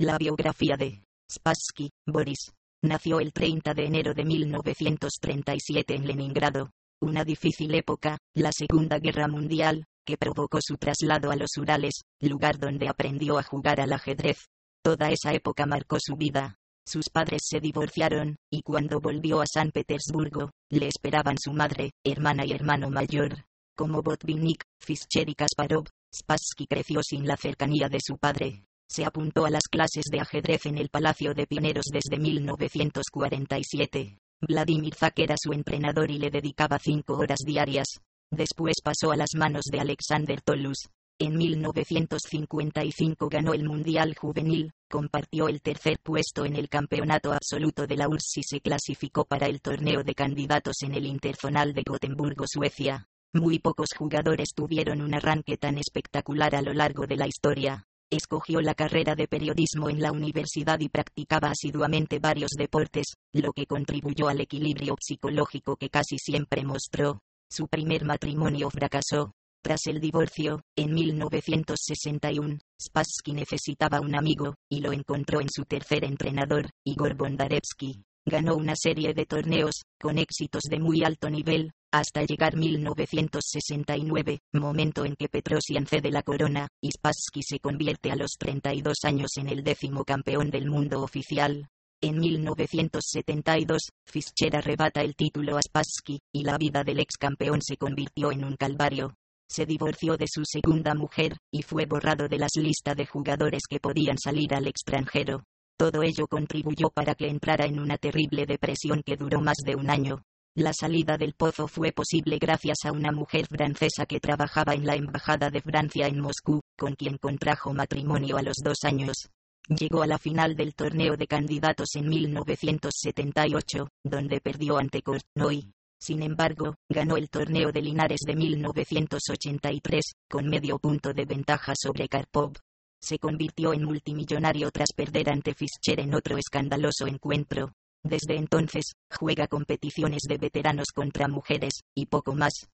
La biografía de Spassky, Boris. Nació el 30 de enero de 1937 en Leningrado. Una difícil época, la Segunda Guerra Mundial, que provocó su traslado a los Urales, lugar donde aprendió a jugar al ajedrez. Toda esa época marcó su vida. Sus padres se divorciaron, y cuando volvió a San Petersburgo, le esperaban su madre, hermana y hermano mayor. Como Botvinnik, Fischer y Kasparov, Spassky creció sin la cercanía de su padre. Se apuntó a las clases de ajedrez en el Palacio de Pineros desde 1947. Vladimir Zak era su entrenador y le dedicaba cinco horas diarias. Después pasó a las manos de Alexander Tolus. En 1955 ganó el Mundial Juvenil, compartió el tercer puesto en el campeonato absoluto de la URSS y se clasificó para el torneo de candidatos en el Interzonal de Gotemburgo, Suecia. Muy pocos jugadores tuvieron un arranque tan espectacular a lo largo de la historia. Escogió la carrera de periodismo en la universidad y practicaba asiduamente varios deportes, lo que contribuyó al equilibrio psicológico que casi siempre mostró. Su primer matrimonio fracasó. Tras el divorcio, en 1961, Spassky necesitaba un amigo, y lo encontró en su tercer entrenador, Igor Bondarevsky. Ganó una serie de torneos, con éxitos de muy alto nivel, hasta llegar 1969, momento en que Petrosian cede la corona, y Spassky se convierte a los 32 años en el décimo campeón del mundo oficial. En 1972, Fischer arrebata el título a Spassky, y la vida del ex campeón se convirtió en un calvario. Se divorció de su segunda mujer, y fue borrado de las listas de jugadores que podían salir al extranjero. Todo ello contribuyó para que entrara en una terrible depresión que duró más de un año. La salida del pozo fue posible gracias a una mujer francesa que trabajaba en la Embajada de Francia en Moscú, con quien contrajo matrimonio a los dos años. Llegó a la final del torneo de candidatos en 1978, donde perdió ante Kortnoy. Sin embargo, ganó el torneo de Linares de 1983, con medio punto de ventaja sobre Karpov. Se convirtió en multimillonario tras perder ante Fischer en otro escandaloso encuentro. Desde entonces, juega competiciones de veteranos contra mujeres, y poco más.